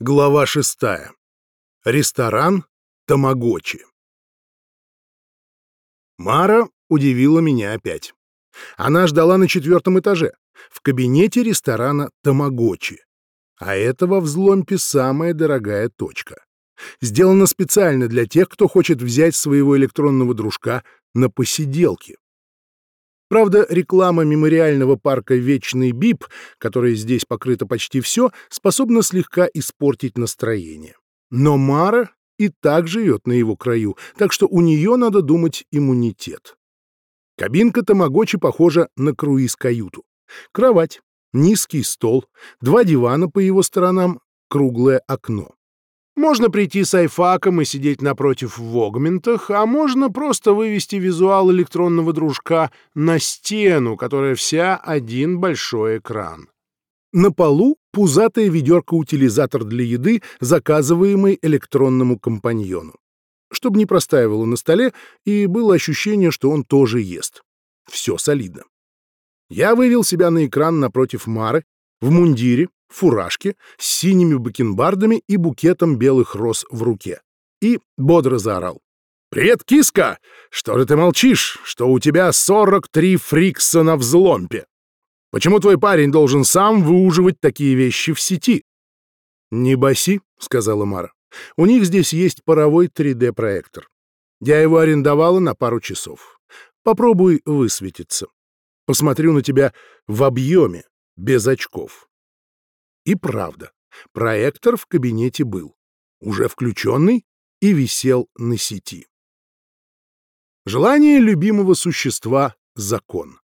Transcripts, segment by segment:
Глава шестая. Ресторан Тамагочи. Мара удивила меня опять. Она ждала на четвертом этаже, в кабинете ресторана Тамагочи. А это во взломпе самая дорогая точка. Сделано специально для тех, кто хочет взять своего электронного дружка на посиделки. Правда, реклама мемориального парка «Вечный Бип», которой здесь покрыто почти все, способна слегка испортить настроение. Но Мара и так живет на его краю, так что у нее, надо думать, иммунитет. Кабинка Тамагочи похожа на круиз-каюту. Кровать, низкий стол, два дивана по его сторонам, круглое окно. Можно прийти с айфаком и сидеть напротив в огментах, а можно просто вывести визуал электронного дружка на стену, которая вся один большой экран. На полу пузатая ведерко-утилизатор для еды, заказываемый электронному компаньону. Чтобы не простаивало на столе, и было ощущение, что он тоже ест. Все солидно. Я вывел себя на экран напротив Мары, в мундире, фуражке, с синими бакенбардами и букетом белых роз в руке. И бодро заорал. «Привет, киска! Что же ты молчишь, что у тебя 43 фрикса на взломпе? Почему твой парень должен сам выуживать такие вещи в сети?» «Не баси», — сказала Мара. «У них здесь есть паровой 3D-проектор. Я его арендовала на пару часов. Попробуй высветиться. Посмотрю на тебя в объеме, без очков». И правда, проектор в кабинете был, уже включенный и висел на сети. Желание любимого существа — закон.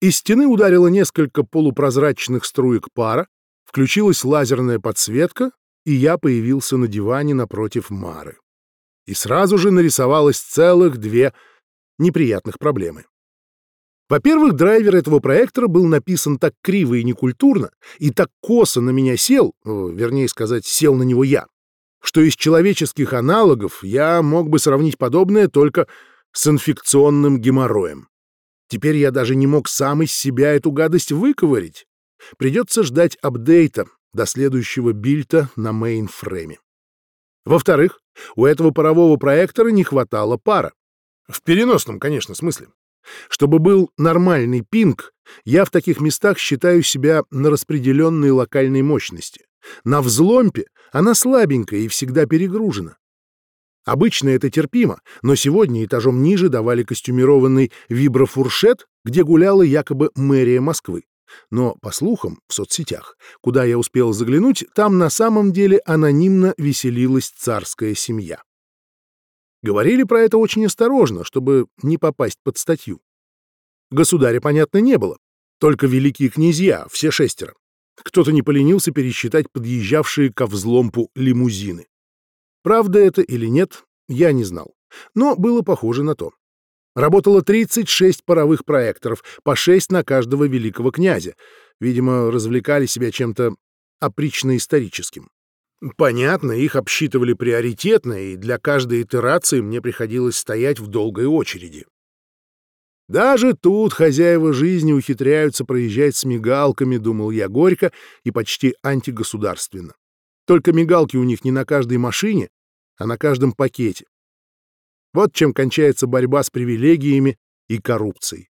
Из стены ударило несколько полупрозрачных струек пара, включилась лазерная подсветка, и я появился на диване напротив Мары. И сразу же нарисовалось целых две неприятных проблемы. Во-первых, драйвер этого проектора был написан так криво и некультурно, и так косо на меня сел, вернее сказать, сел на него я, что из человеческих аналогов я мог бы сравнить подобное только с инфекционным геморроем. Теперь я даже не мог сам из себя эту гадость выковырить. Придется ждать апдейта до следующего билда на мейнфрейме. Во-вторых, у этого парового проектора не хватало пара. В переносном, конечно, смысле. Чтобы был нормальный пинг, я в таких местах считаю себя на распределенной локальной мощности. На взломпе она слабенькая и всегда перегружена. Обычно это терпимо, но сегодня этажом ниже давали костюмированный виброфуршет, где гуляла якобы мэрия Москвы. Но, по слухам, в соцсетях, куда я успел заглянуть, там на самом деле анонимно веселилась царская семья. Говорили про это очень осторожно, чтобы не попасть под статью. Государя, понятно, не было. Только великие князья, все шестеро. Кто-то не поленился пересчитать подъезжавшие ко взломпу лимузины. Правда это или нет, я не знал. Но было похоже на то. Работало 36 паровых проекторов, по 6 на каждого великого князя. Видимо, развлекали себя чем-то опрично-историческим. Понятно, их обсчитывали приоритетно, и для каждой итерации мне приходилось стоять в долгой очереди. Даже тут хозяева жизни ухитряются проезжать с мигалками, думал я горько и почти антигосударственно. Только мигалки у них не на каждой машине, а на каждом пакете. Вот чем кончается борьба с привилегиями и коррупцией.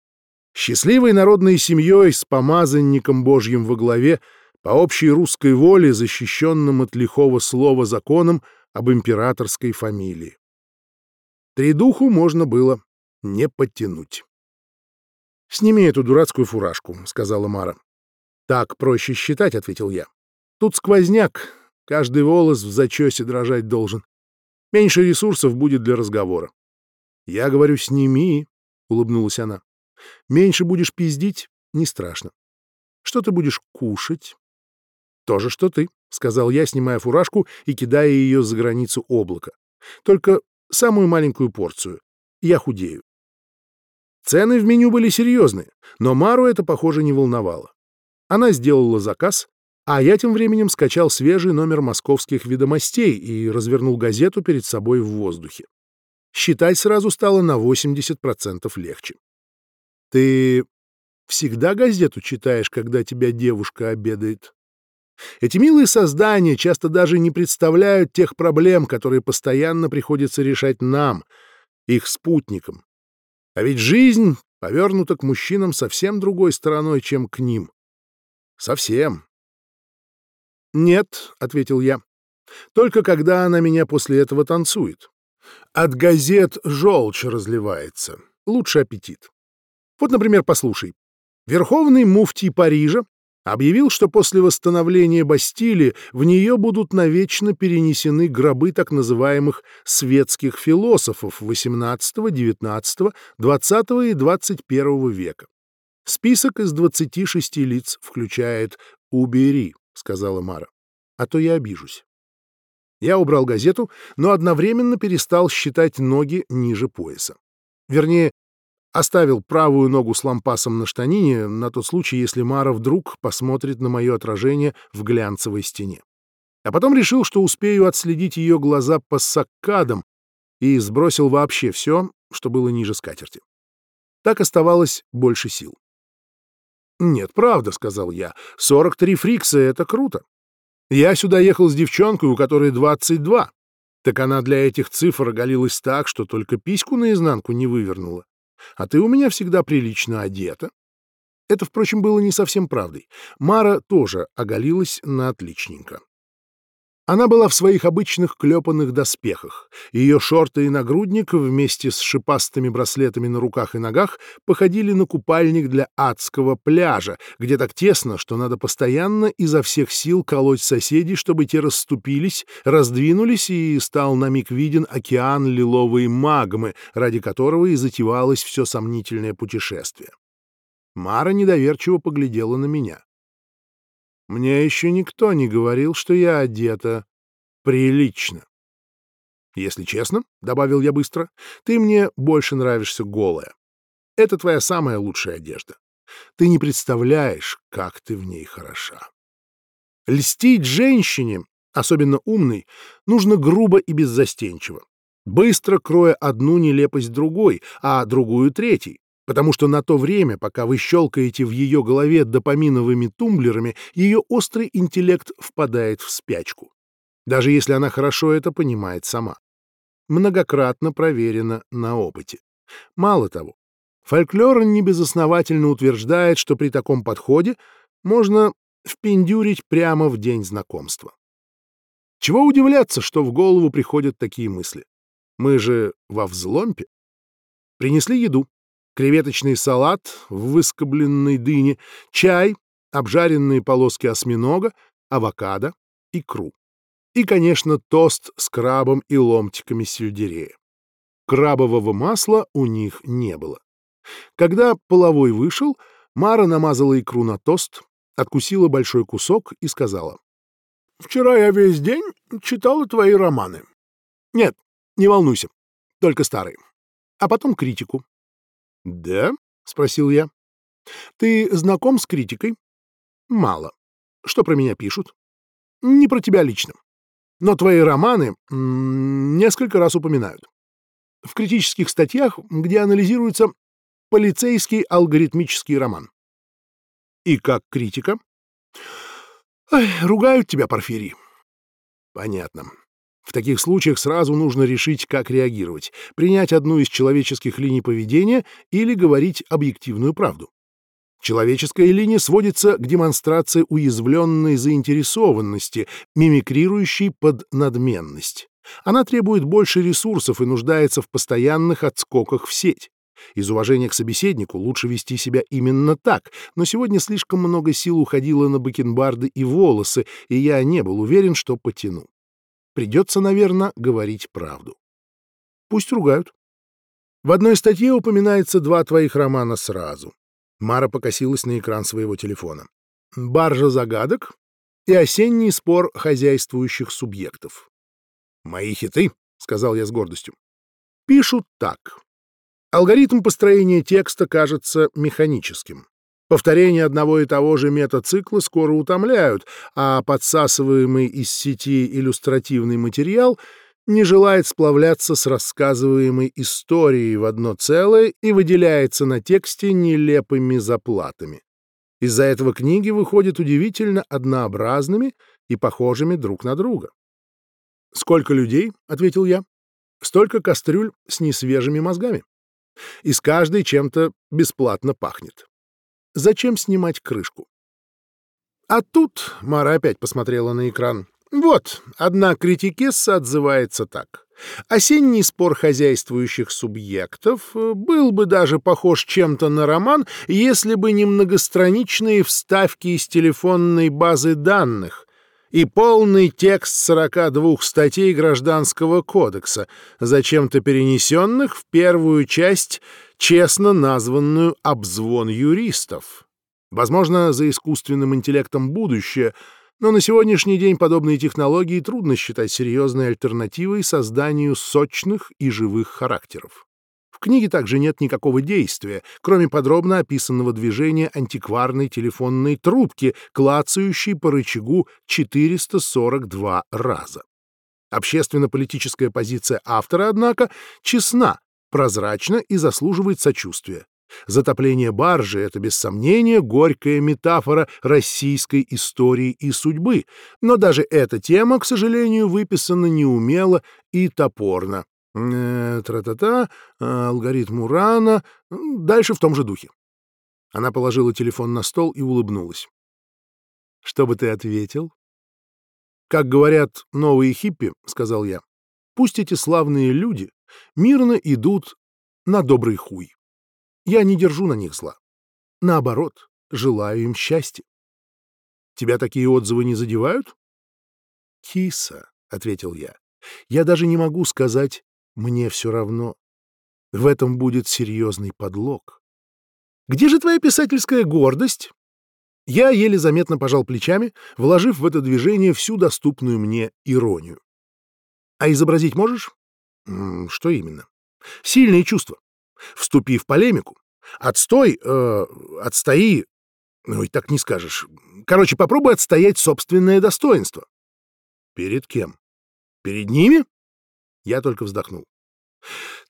Счастливой народной семьей с помазанником Божьим во главе — по общей русской воле, защищенным от лихого слова законом об императорской фамилии. Тридуху можно было не подтянуть. «Сними эту дурацкую фуражку», — сказала Мара. «Так проще считать», — ответил я. «Тут сквозняк, каждый волос в зачесе дрожать должен. Меньше ресурсов будет для разговора». «Я говорю, сними», — улыбнулась она. «Меньше будешь пиздить — не страшно. Что ты будешь кушать?» «То же, что ты», — сказал я, снимая фуражку и кидая ее за границу облака. «Только самую маленькую порцию. Я худею». Цены в меню были серьезные, но Мару это, похоже, не волновало. Она сделала заказ, а я тем временем скачал свежий номер московских ведомостей и развернул газету перед собой в воздухе. Считать сразу стало на 80% легче. «Ты всегда газету читаешь, когда тебя девушка обедает?» Эти милые создания часто даже не представляют тех проблем, которые постоянно приходится решать нам, их спутникам. А ведь жизнь повернута к мужчинам совсем другой стороной, чем к ним. Совсем. «Нет», — ответил я, — «только когда она меня после этого танцует. От газет желчь разливается. Лучше аппетит. Вот, например, послушай. Верховный муфтий Парижа объявил, что после восстановления Бастилии в нее будут навечно перенесены гробы так называемых светских философов XVIII, XIX, XX и XXI века. Список из 26 лиц включает «Убери», — сказала Мара, — «а то я обижусь». Я убрал газету, но одновременно перестал считать ноги ниже пояса. Вернее, Оставил правую ногу с лампасом на штанине на тот случай, если Мара вдруг посмотрит на мое отражение в глянцевой стене. А потом решил, что успею отследить ее глаза по саккадам и сбросил вообще все, что было ниже скатерти. Так оставалось больше сил. «Нет, правда», — сказал я, — «43 фрикса — это круто. Я сюда ехал с девчонкой, у которой 22. Так она для этих цифр оголилась так, что только письку наизнанку не вывернула а ты у меня всегда прилично одета. Это, впрочем, было не совсем правдой. Мара тоже оголилась на отличненько. Она была в своих обычных клепанных доспехах. Ее шорты и нагрудник вместе с шипастыми браслетами на руках и ногах походили на купальник для адского пляжа, где так тесно, что надо постоянно изо всех сил колоть соседей, чтобы те расступились, раздвинулись, и стал на миг виден океан лиловой магмы, ради которого и затевалось все сомнительное путешествие. Мара недоверчиво поглядела на меня. Мне еще никто не говорил, что я одета прилично. Если честно, — добавил я быстро, — ты мне больше нравишься голая. Это твоя самая лучшая одежда. Ты не представляешь, как ты в ней хороша. Льстить женщине, особенно умной, нужно грубо и беззастенчиво, быстро кроя одну нелепость другой, а другую третьей, потому что на то время, пока вы щелкаете в ее голове допаминовыми тумблерами, ее острый интеллект впадает в спячку. Даже если она хорошо это понимает сама. Многократно проверено на опыте. Мало того, фольклор небезосновательно утверждает, что при таком подходе можно впендюрить прямо в день знакомства. Чего удивляться, что в голову приходят такие мысли? Мы же во взломпе. Принесли еду креветочный салат в выскобленной дыне, чай, обжаренные полоски осьминога, авокадо, икру. И, конечно, тост с крабом и ломтиками сельдерея. Крабового масла у них не было. Когда половой вышел, Мара намазала икру на тост, откусила большой кусок и сказала. «Вчера я весь день читала твои романы. Нет, не волнуйся, только старые. А потом критику. «Да?» — спросил я. «Ты знаком с критикой?» «Мало. Что про меня пишут?» «Не про тебя лично. Но твои романы несколько раз упоминают. В критических статьях, где анализируется полицейский алгоритмический роман». «И как критика?» Ой, «Ругают тебя, Порфирий». «Понятно. В таких случаях сразу нужно решить, как реагировать, принять одну из человеческих линий поведения или говорить объективную правду. Человеческая линия сводится к демонстрации уязвленной заинтересованности, мимикрирующей под надменность. Она требует больше ресурсов и нуждается в постоянных отскоках в сеть. Из уважения к собеседнику лучше вести себя именно так, но сегодня слишком много сил уходило на бакенбарды и волосы, и я не был уверен, что потяну. Придется, наверное, говорить правду. Пусть ругают. В одной статье упоминается два твоих романа сразу. Мара покосилась на экран своего телефона. «Баржа загадок» и «Осенний спор хозяйствующих субъектов». «Мои хиты», — сказал я с гордостью. «Пишут так. Алгоритм построения текста кажется механическим. Повторение одного и того же метацикла скоро утомляют, а подсасываемый из сети иллюстративный материал не желает сплавляться с рассказываемой историей в одно целое и выделяется на тексте нелепыми заплатами. Из-за этого книги выходят удивительно однообразными и похожими друг на друга. «Сколько людей?» — ответил я. «Столько кастрюль с несвежими мозгами. Из каждой чем-то бесплатно пахнет. Зачем снимать крышку?» А тут Мара опять посмотрела на экран. Вот, одна критикесса отзывается так. Осенний спор хозяйствующих субъектов был бы даже похож чем-то на роман, если бы не многостраничные вставки из телефонной базы данных и полный текст 42 статей Гражданского кодекса, зачем-то перенесенных в первую часть, честно названную «Обзвон юристов». Возможно, за искусственным интеллектом будущее — но на сегодняшний день подобные технологии трудно считать серьезной альтернативой созданию сочных и живых характеров. Книге также нет никакого действия, кроме подробно описанного движения антикварной телефонной трубки, клацающей по рычагу 442 раза. Общественно-политическая позиция автора, однако, честна, прозрачна и заслуживает сочувствия. Затопление баржи — это, без сомнения, горькая метафора российской истории и судьбы, но даже эта тема, к сожалению, выписана неумело и топорно. Э, тра-та-та, алгоритм Урана, дальше в том же духе. Она положила телефон на стол и улыбнулась. «Что бы ты ответил?» «Как говорят новые хиппи», — сказал я, — «пусть эти славные люди мирно идут на добрый хуй». Я не держу на них зла. Наоборот, желаю им счастья. Тебя такие отзывы не задевают? Киса, — ответил я, — я даже не могу сказать «мне все равно». В этом будет серьезный подлог. Где же твоя писательская гордость? Я еле заметно пожал плечами, вложив в это движение всю доступную мне иронию. А изобразить можешь? Что именно? Сильные чувства. Вступи в полемику. Отстой, э, отстои... Ну и так не скажешь. Короче, попробуй отстоять собственное достоинство. Перед кем? Перед ними? Я только вздохнул.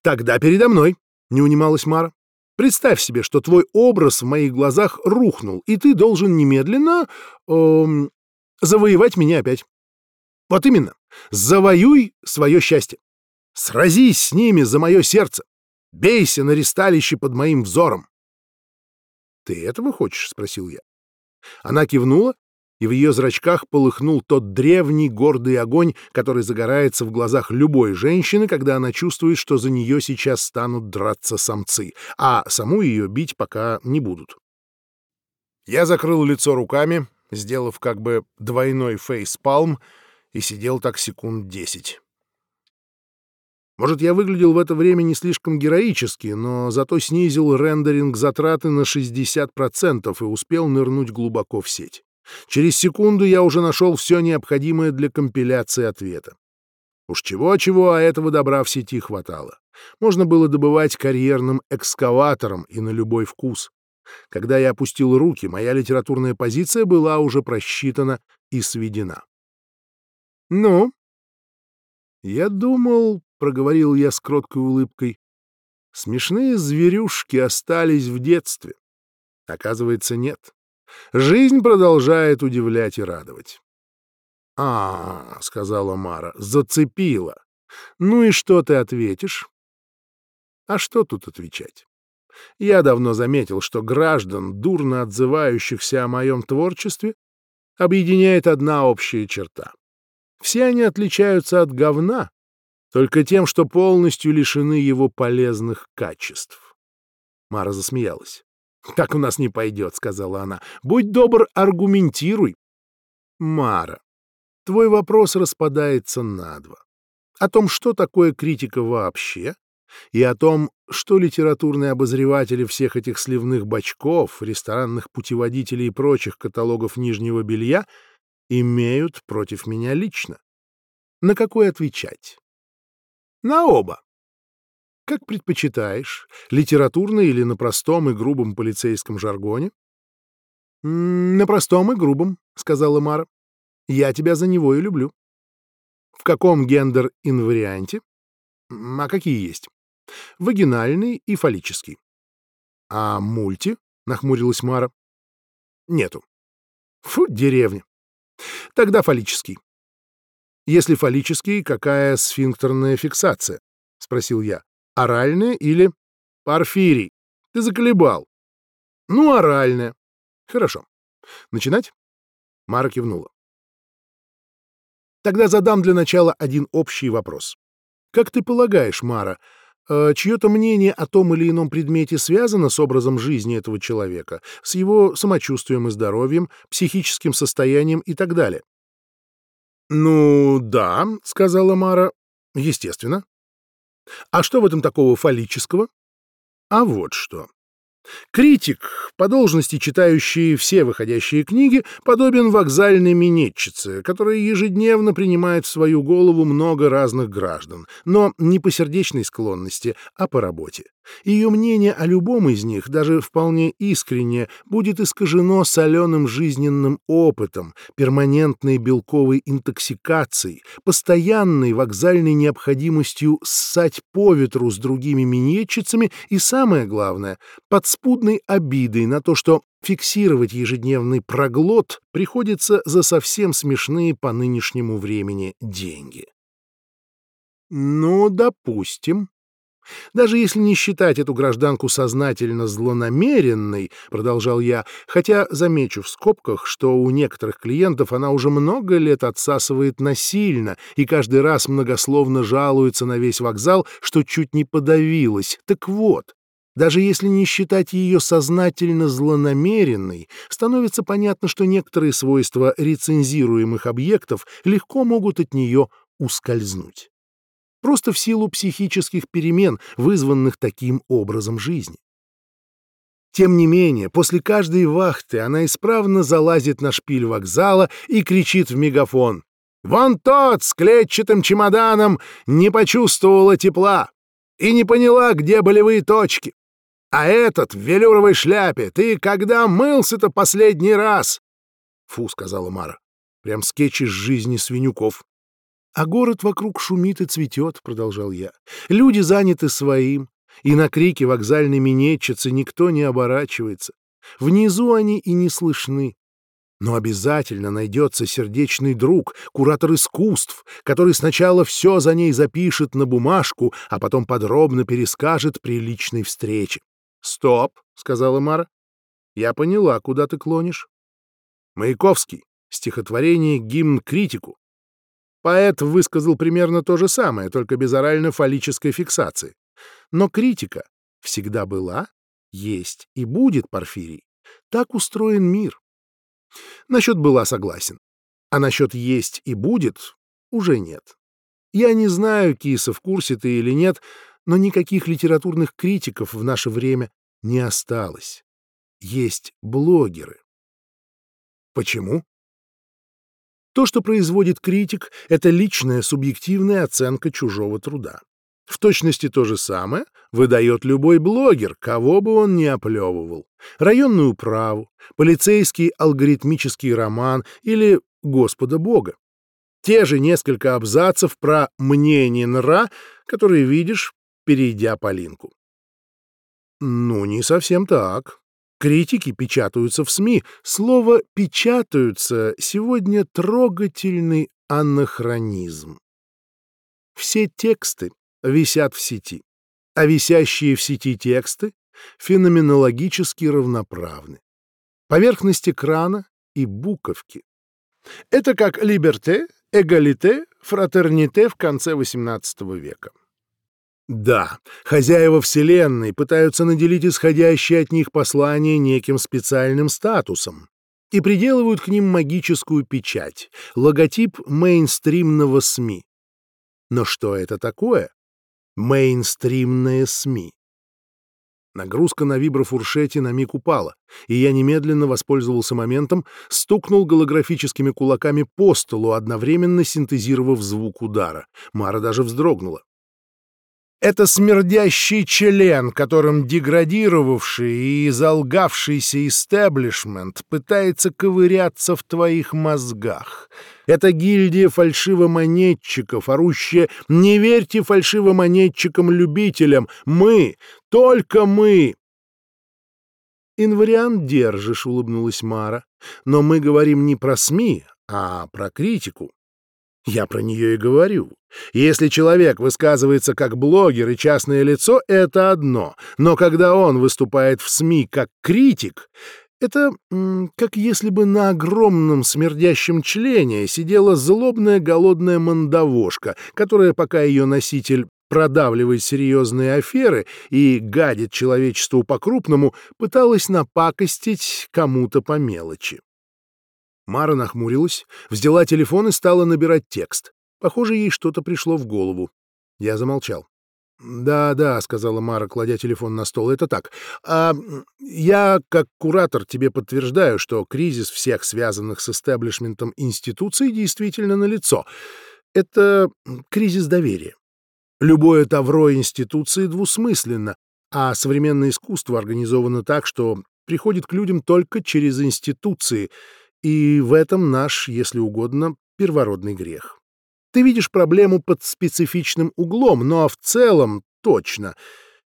Тогда передо мной, не унималась Мара. Представь себе, что твой образ в моих глазах рухнул, и ты должен немедленно эм, завоевать меня опять. Вот именно, завоюй свое счастье. Сразись с ними за мое сердце. Бейся на ресталище под моим взором. — Ты этого хочешь? — спросил я. Она кивнула, и в ее зрачках полыхнул тот древний гордый огонь, который загорается в глазах любой женщины, когда она чувствует, что за нее сейчас станут драться самцы, а саму ее бить пока не будут. Я закрыл лицо руками, сделав как бы двойной фейспалм, и сидел так секунд десять. Может, я выглядел в это время не слишком героически, но зато снизил рендеринг затраты на 60% и успел нырнуть глубоко в сеть. Через секунду я уже нашел все необходимое для компиляции ответа. Уж чего-чего, а этого добра в сети хватало. Можно было добывать карьерным экскаватором и на любой вкус. Когда я опустил руки, моя литературная позиция была уже просчитана и сведена. «Ну?» «Я думал, проговорил я с кроткой улыбкой. Смешные зверюшки остались в детстве. Оказывается, нет. Жизнь продолжает удивлять и радовать. «А, — сказала Мара, — зацепила. Ну и что ты ответишь?» «А что тут отвечать?» Я давно заметил, что граждан, дурно отзывающихся о моем творчестве, объединяет одна общая черта. Все они отличаются от говна, только тем, что полностью лишены его полезных качеств. Мара засмеялась. «Так у нас не пойдет», — сказала она. «Будь добр, аргументируй». «Мара, твой вопрос распадается на два. О том, что такое критика вообще, и о том, что литературные обозреватели всех этих сливных бачков, ресторанных путеводителей и прочих каталогов нижнего белья имеют против меня лично. На какой отвечать? На оба. Как предпочитаешь, литературно или на простом и грубом полицейском жаргоне? — На простом и грубом, — сказала Мара. — Я тебя за него и люблю. — В каком гендер-инварианте? — А какие есть? — Вагинальный и фаллический. — А мульти? — нахмурилась Мара. Нету. Фу, деревня. Тогда фаллический. Если фаллический, какая сфинктерная фиксация? Спросил я. Оральная или... Порфирий. Ты заколебал. Ну, оральная. Хорошо. Начинать? Мара кивнула. Тогда задам для начала один общий вопрос. Как ты полагаешь, Мара, э, чье-то мнение о том или ином предмете связано с образом жизни этого человека, с его самочувствием и здоровьем, психическим состоянием и так далее? «Ну, да», — сказала Мара, — «естественно». «А что в этом такого фаллического?» «А вот что. Критик, по должности читающий все выходящие книги, подобен вокзальной минетчице, которая ежедневно принимает в свою голову много разных граждан, но не по сердечной склонности, а по работе. Ее мнение о любом из них, даже вполне искренне, будет искажено соленым жизненным опытом, перманентной белковой интоксикацией, постоянной вокзальной необходимостью ссать по ветру с другими минетчицами и, самое главное, подспудной обидой на то, что фиксировать ежедневный проглот приходится за совсем смешные по нынешнему времени деньги. Ну, допустим, даже если не считать эту гражданку сознательно злонамеренной, продолжал я, хотя замечу в скобках, что у некоторых клиентов она уже много лет отсасывает насильно и каждый раз многословно жалуется на весь вокзал, что чуть не подавилась. Так вот, даже если не считать ее сознательно злонамеренной, становится понятно, что некоторые свойства рецензируемых объектов легко могут от нее ускользнуть просто в силу психических перемен, вызванных таким образом жизни. Тем не менее, после каждой вахты она исправно залазит на шпиль вокзала и кричит в мегафон. «Вон тот с клетчатым чемоданом не почувствовала тепла и не поняла, где болевые точки. А этот в велюровой шляпе, ты когда мылся-то последний раз?» «Фу», — сказала Мара, — «прям скетч из жизни свинюков». А город вокруг шумит и цветет, — продолжал я. Люди заняты своим, и на крики вокзальной минетчицы никто не оборачивается. Внизу они и не слышны. Но обязательно найдется сердечный друг, куратор искусств, который сначала все за ней запишет на бумажку, а потом подробно перескажет при личной встрече. «Стоп», — сказала Мара. «Я поняла, куда ты клонишь». Маяковский. Стихотворение «Гимн критику». Поэт высказал примерно то же самое, только без орально-фаллической фиксации. Но критика всегда была, есть и будет Порфирий. Так устроен мир. Насчет «была» согласен. А насчет «есть» и «будет» уже нет. Я не знаю, Киса, в курсе ты или нет, но никаких литературных критиков в наше время не осталось. Есть блогеры. Почему? То, что производит критик, — это личная субъективная оценка чужого труда. В точности то же самое выдает любой блогер, кого бы он ни оплевывал. Районную управу, полицейский алгоритмический роман или Господа Бога. Те же несколько абзацев про «мнение нра», которые видишь, перейдя по линку. Ну, не совсем так. Критики печатаются в СМИ. Слово «печатаются» сегодня трогательный анахронизм. Все тексты висят в сети, а висящие в сети тексты феноменологически равноправны. Поверхность экрана и буковки. Это как «либерте», «эгалите», «фратерните» в конце XVIII века. Да, хозяева Вселенной пытаются наделить исходящее от них послание неким специальным статусом и приделывают к ним магическую печать, логотип мейнстримного СМИ. Но что это такое? Мейнстримные СМИ. Нагрузка на виброфуршете на миг упала, и я немедленно воспользовался моментом, стукнул голографическими кулаками по столу, одновременно синтезировав звук удара. Мара даже вздрогнула. Это смердящий член, которым деградировавший и залгавшийся истеблишмент пытается ковыряться в твоих мозгах. Это гильдия фальшивомонетчиков, орущая «Не верьте фальшивомонетчикам-любителям! Мы! Только мы!» «Инвариант держишь», — улыбнулась Мара. «Но мы говорим не про СМИ, а про критику. Я про нее и говорю. Если человек высказывается как блогер и частное лицо, это одно. Но когда он выступает в СМИ как критик, это как если бы на огромном смердящем члене сидела злобная голодная мандавошка, которая, пока ее носитель продавливает серьезные аферы и гадит человечеству по-крупному, пыталась напакостить кому-то по мелочи. Мара нахмурилась, взяла телефон и стала набирать текст. Похоже, ей что-то пришло в голову. Я замолчал. «Да, да», — сказала Мара, кладя телефон на стол, — «это так. А я, как куратор, тебе подтверждаю, что кризис всех связанных с эстеблишментом институций действительно налицо. Это кризис доверия. Любое тавро институции двусмысленно, а современное искусство организовано так, что приходит к людям только через институции, и в этом наш, если угодно, первородный грех. Ты видишь проблему под специфичным углом, но в целом точно.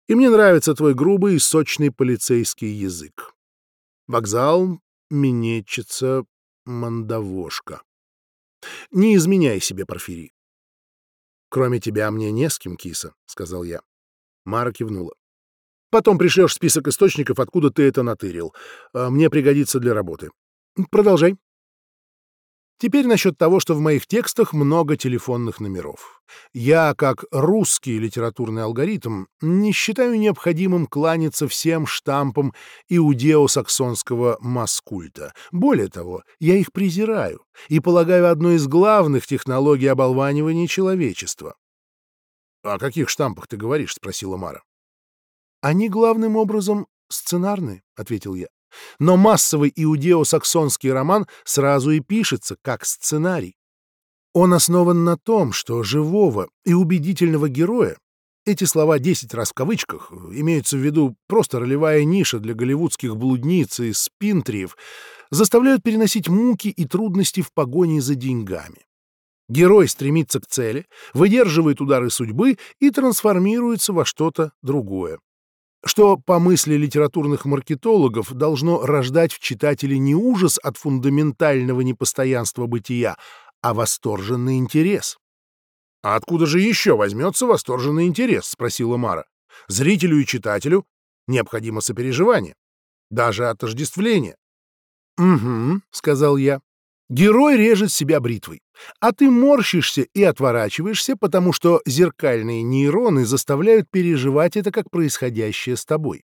И мне нравится твой грубый и сочный полицейский язык. Вокзал, минетчица, мандавошка. Не изменяй себе, Порфирий. Кроме тебя мне не с кем, киса, — сказал я. Мара кивнула. Потом пришлешь список источников, откуда ты это натырил. А мне пригодится для работы. Продолжай. Теперь насчет того, что в моих текстах много телефонных номеров. Я, как русский литературный алгоритм, не считаю необходимым кланяться всем штампам иудео-саксонского маскульта. Более того, я их презираю и полагаю одной из главных технологий оболванивания человечества. — О каких штампах ты говоришь? — спросила Мара. — Они главным образом сценарные, — ответил я. Но массовый иудео-саксонский роман сразу и пишется как сценарий. Он основан на том, что живого и убедительного героя эти слова «десять раз в кавычках» имеются в виду просто ролевая ниша для голливудских блудниц и спинтриев, заставляют переносить муки и трудности в погоне за деньгами. Герой стремится к цели, выдерживает удары судьбы и трансформируется во что-то другое что, по мысли литературных маркетологов, должно рождать в читателе не ужас от фундаментального непостоянства бытия, а восторженный интерес. «А откуда же еще возьмется восторженный интерес?» — спросила Мара. «Зрителю и читателю необходимо сопереживание, даже отождествление». «Угу», — сказал я. Герой режет себя бритвой, а ты морщишься и отворачиваешься, потому что зеркальные нейроны заставляют переживать это как происходящее с тобой.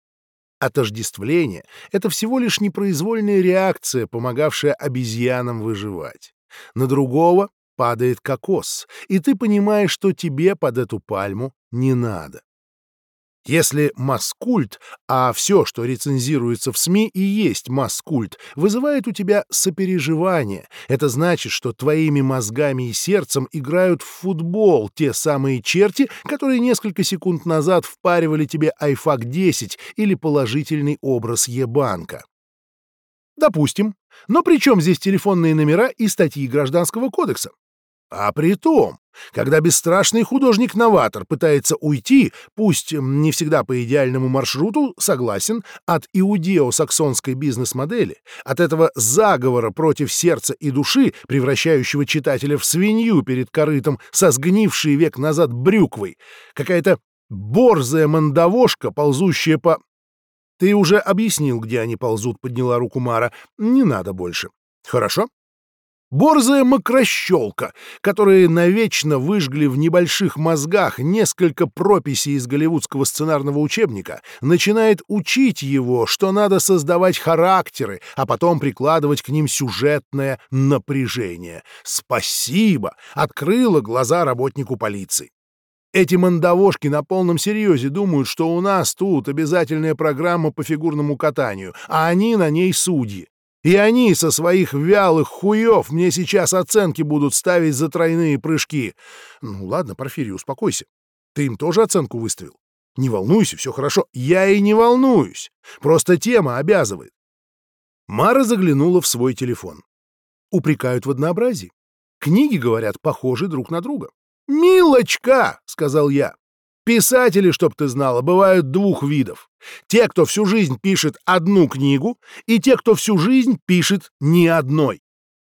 Отождествление — это всего лишь непроизвольная реакция, помогавшая обезьянам выживать. На другого падает кокос, и ты понимаешь, что тебе под эту пальму не надо. Если маскульт, а все, что рецензируется в СМИ, и есть маскульт, вызывает у тебя сопереживание, это значит, что твоими мозгами и сердцем играют в футбол те самые черти, которые несколько секунд назад впаривали тебе iFAC 10 или положительный образ Е-банка. Допустим. Но при чем здесь телефонные номера и статьи Гражданского кодекса? А при том, когда бесстрашный художник-новатор пытается уйти, пусть не всегда по идеальному маршруту, согласен, от иудео-саксонской бизнес-модели, от этого заговора против сердца и души, превращающего читателя в свинью перед корытом со сгнившей век назад брюквой, какая-то борзая мандавошка, ползущая по... Ты уже объяснил, где они ползут, подняла руку Мара. Не надо больше. Хорошо? Борзая мокрощелка, которые навечно выжгли в небольших мозгах несколько прописей из голливудского сценарного учебника, начинает учить его, что надо создавать характеры, а потом прикладывать к ним сюжетное напряжение. Спасибо! Открыла глаза работнику полиции. Эти мандавошки на полном серьезе думают, что у нас тут обязательная программа по фигурному катанию, а они на ней судьи. И они со своих вялых хуев мне сейчас оценки будут ставить за тройные прыжки. Ну ладно, Порфирий, успокойся. Ты им тоже оценку выставил? Не волнуйся, все хорошо. Я и не волнуюсь. Просто тема обязывает. Мара заглянула в свой телефон. Упрекают в однообразии. Книги, говорят, похожи друг на друга. «Милочка!» — сказал я. Писатели, чтоб ты знала, бывают двух видов. Те, кто всю жизнь пишет одну книгу, и те, кто всю жизнь пишет ни одной.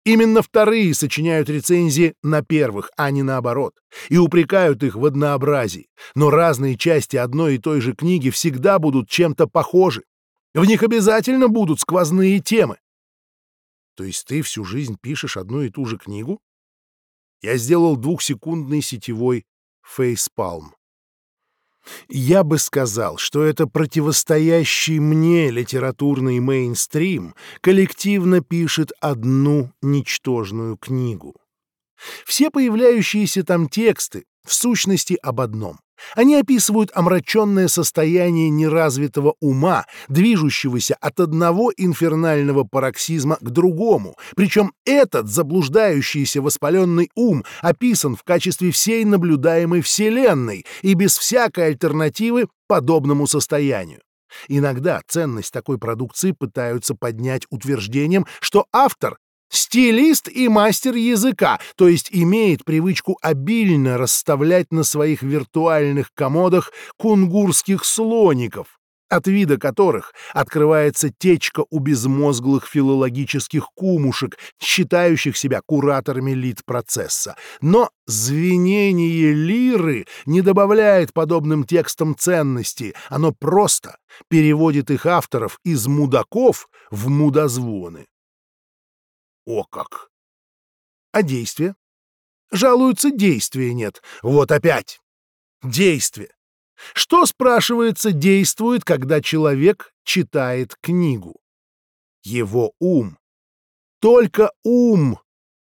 Именно вторые сочиняют рецензии на первых, а не наоборот, и упрекают их в однообразии. Но разные части одной и той же книги всегда будут чем-то похожи. В них обязательно будут сквозные темы. То есть ты всю жизнь пишешь одну и ту же книгу? Я сделал двухсекундный сетевой фейспалм. Я бы сказал, что это противостоящий мне литературный мейнстрим коллективно пишет одну ничтожную книгу. Все появляющиеся там тексты в сущности об одном. Они описывают омраченное состояние неразвитого ума, движущегося от одного инфернального пароксизма к другому. Причем этот заблуждающийся воспаленный ум описан в качестве всей наблюдаемой Вселенной и без всякой альтернативы подобному состоянию. Иногда ценность такой продукции пытаются поднять утверждением, что автор Стилист и мастер языка, то есть имеет привычку обильно расставлять на своих виртуальных комодах кунгурских слоников, от вида которых открывается течка у безмозглых филологических кумушек, считающих себя кураторами лид-процесса. Но звенение лиры не добавляет подобным текстам ценности, оно просто переводит их авторов из мудаков в мудозвоны. О как! А действия? Жалуются, действия нет. Вот опять. Действие. Что, спрашивается, действует, когда человек читает книгу? Его ум. Только ум.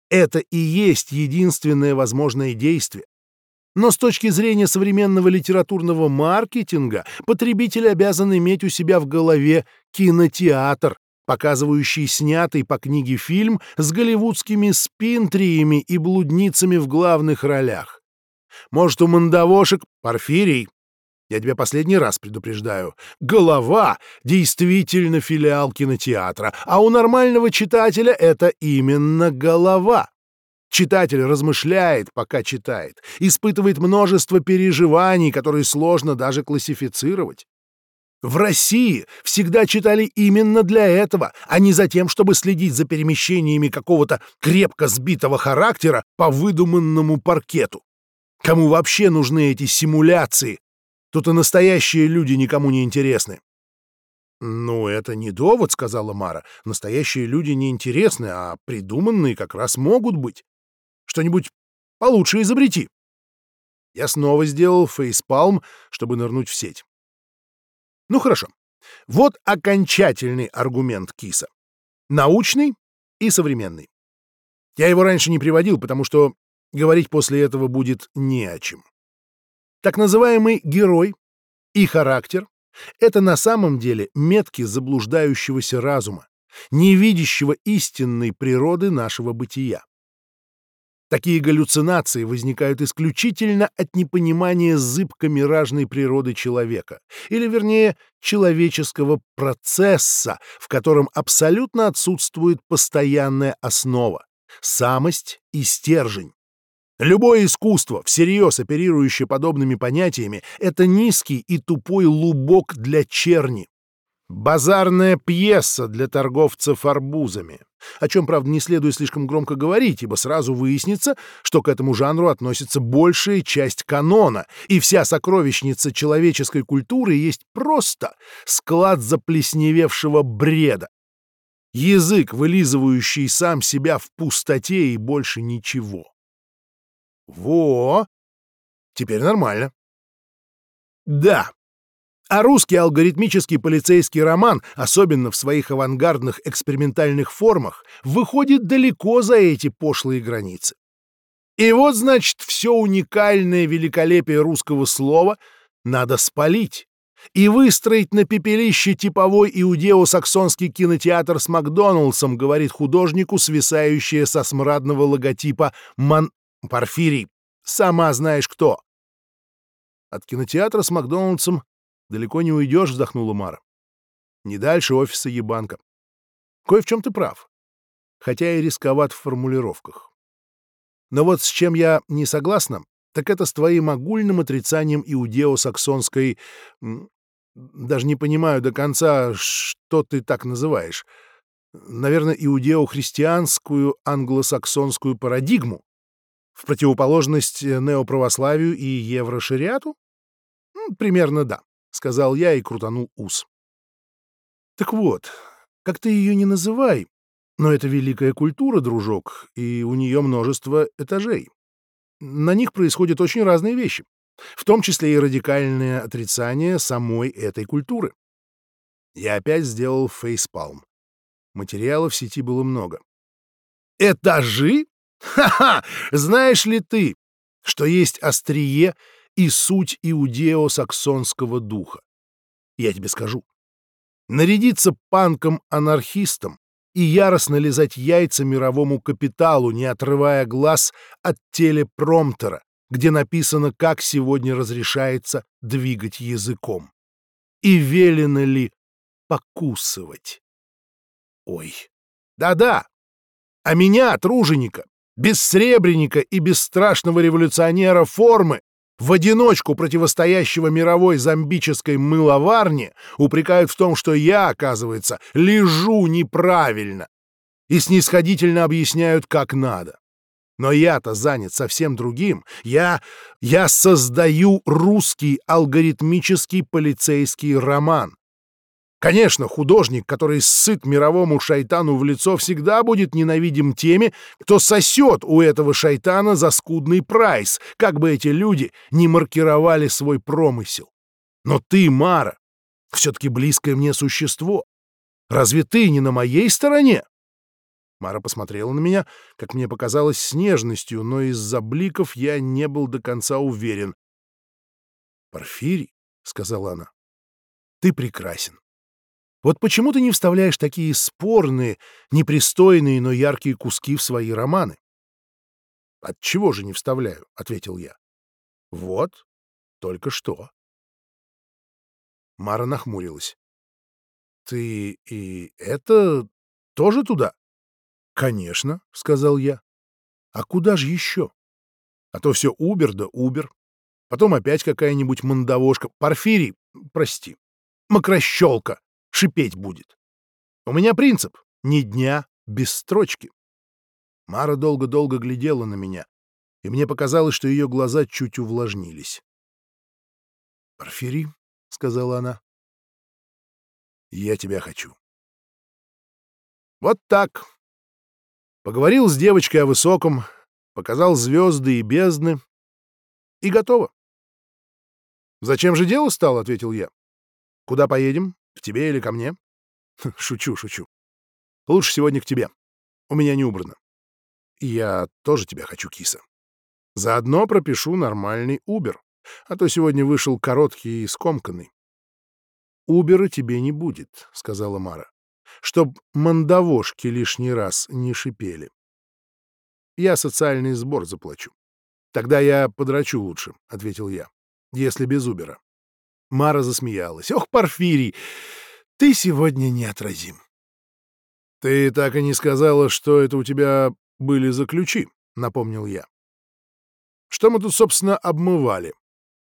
Это и есть единственное возможное действие. Но с точки зрения современного литературного маркетинга потребитель обязан иметь у себя в голове кинотеатр, показывающий снятый по книге фильм с голливудскими спинтриями и блудницами в главных ролях. Может, у мандавошек Порфирий, я тебя последний раз предупреждаю, голова действительно филиал кинотеатра, а у нормального читателя это именно голова. Читатель размышляет, пока читает, испытывает множество переживаний, которые сложно даже классифицировать. В России всегда читали именно для этого, а не за тем, чтобы следить за перемещениями какого-то крепко сбитого характера по выдуманному паркету. Кому вообще нужны эти симуляции? Тут и настоящие люди никому не интересны. «Ну, это не довод», — сказала Мара. «Настоящие люди не интересны, а придуманные как раз могут быть. Что-нибудь получше изобрети». Я снова сделал фейспалм, чтобы нырнуть в сеть. Ну хорошо. Вот окончательный аргумент Киса. Научный и современный. Я его раньше не приводил, потому что говорить после этого будет не о чем. Так называемый герой и характер — это на самом деле метки заблуждающегося разума, не видящего истинной природы нашего бытия. Такие галлюцинации возникают исключительно от непонимания зыбко-миражной природы человека, или, вернее, человеческого процесса, в котором абсолютно отсутствует постоянная основа — самость и стержень. Любое искусство, всерьез оперирующее подобными понятиями, это низкий и тупой лубок для черни. Базарная пьеса для торговцев арбузами. О чем, правда, не следует слишком громко говорить, ибо сразу выяснится, что к этому жанру относится большая часть канона, и вся сокровищница человеческой культуры есть просто склад заплесневевшего бреда. Язык, вылизывающий сам себя в пустоте и больше ничего. Во! Теперь нормально. Да, а русский алгоритмический полицейский роман, особенно в своих авангардных экспериментальных формах, выходит далеко за эти пошлые границы. И вот, значит, все уникальное великолепие русского слова надо спалить и выстроить на пепелище типовой иудео-саксонский кинотеатр с Макдоналдсом, говорит художнику, свисающее со смрадного логотипа «Ман... Порфирий, сама знаешь кто». От кинотеатра с Макдоналдсом Далеко не уйдешь, вздохнула Мара. Не дальше офиса ебанка. Кое в чем ты прав. Хотя и рисковат в формулировках. Но вот с чем я не согласна, так это с твоим огульным отрицанием иудео-саксонской... Даже не понимаю до конца, что ты так называешь. Наверное, иудео-христианскую англосаксонскую парадигму в противоположность неоправославию и еврошариату? Примерно да, — сказал я и крутанул ус. Так вот, как ты ее не называй, но это великая культура, дружок, и у нее множество этажей. На них происходят очень разные вещи, в том числе и радикальное отрицание самой этой культуры. Я опять сделал фейспалм. Материала в сети было много. «Этажи? Ха-ха! Знаешь ли ты, что есть острие и суть иудео-саксонского духа? Я тебе скажу. Нарядиться панком-анархистом и яростно лизать яйца мировому капиталу, не отрывая глаз от телепромтера, где написано, как сегодня разрешается двигать языком. И велено ли покусывать. Ой, да-да, а меня, труженика, бессребреника и бесстрашного революционера формы, в одиночку противостоящего мировой зомбической мыловарне, упрекают в том, что я, оказывается, лежу неправильно, и снисходительно объясняют, как надо. Но я-то занят совсем другим. Я... я создаю русский алгоритмический полицейский роман. Конечно, художник, который ссыт мировому шайтану в лицо, всегда будет ненавидим теми, кто сосет у этого шайтана за скудный прайс, как бы эти люди не маркировали свой промысел. Но ты, Мара, все-таки близкое мне существо. Разве ты не на моей стороне? Мара посмотрела на меня, как мне показалось, с нежностью, но из-за бликов я не был до конца уверен. «Порфирий», — сказала она, — «ты прекрасен. Вот почему ты не вставляешь такие спорные, непристойные, но яркие куски в свои романы? — От чего же не вставляю? — ответил я. — Вот, только что. Мара нахмурилась. — Ты и это тоже туда? — Конечно, — сказал я. — А куда же еще? А то все Убер да Убер. Потом опять какая-нибудь мандавошка. Порфирий, прости, мокрощелка шипеть будет. У меня принцип — ни дня без строчки. Мара долго-долго глядела на меня, и мне показалось, что ее глаза чуть увлажнились. «Порфирий», — сказала она, — «я тебя хочу». Вот так. Поговорил с девочкой о высоком, показал звезды и бездны, и готово. «Зачем же дело стало?» — ответил я. «Куда поедем?» К тебе или ко мне? Шучу, шучу. Лучше сегодня к тебе. У меня не убрано. Я тоже тебя хочу, киса. Заодно пропишу нормальный Убер, а то сегодня вышел короткий и скомканный. «Убера тебе не будет», — сказала Мара, — «чтоб мандавошки лишний раз не шипели. Я социальный сбор заплачу. Тогда я подрачу лучше», — ответил я, — «если без Убера». Мара засмеялась. «Ох, Порфирий, ты сегодня неотразим». «Ты так и не сказала, что это у тебя были за ключи», — напомнил я. «Что мы тут, собственно, обмывали?»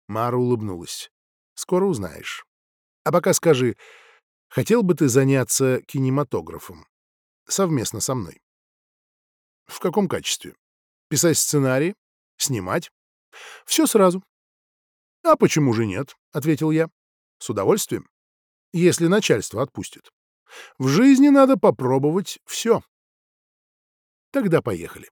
Мара улыбнулась. «Скоро узнаешь. А пока скажи, хотел бы ты заняться кинематографом? Совместно со мной?» «В каком качестве? Писать сценарий? Снимать?» «Все сразу. «А почему же нет?» — ответил я. «С удовольствием, если начальство отпустит. В жизни надо попробовать все». Тогда поехали.